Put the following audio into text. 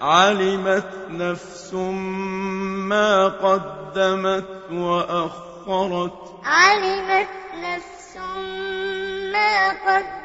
عَلِمَتْ نَفْسٌ مَّا قَدَّمَتْ وَأَخَّرَتْ عَلِمَتْ نَفْسٌ مَّا قَدَّمَتْ